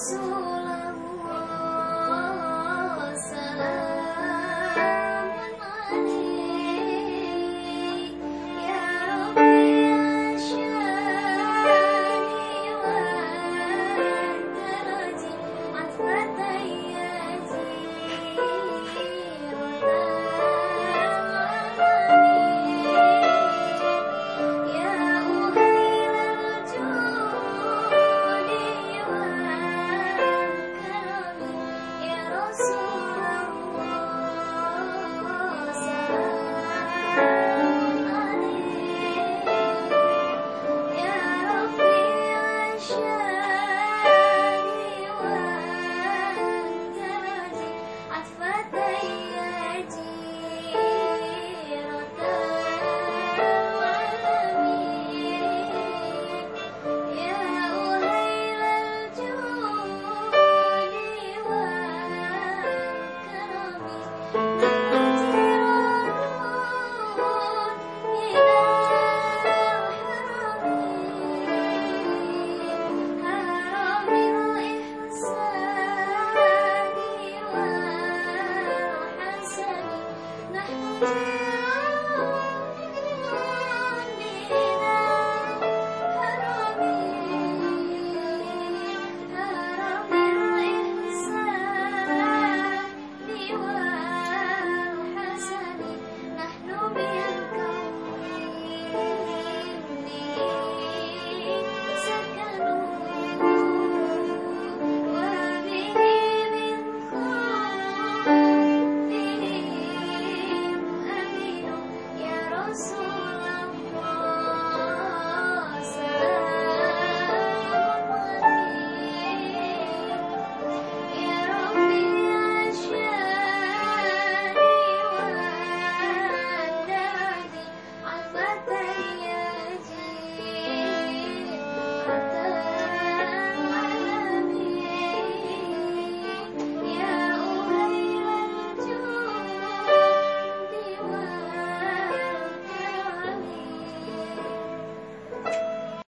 So. Música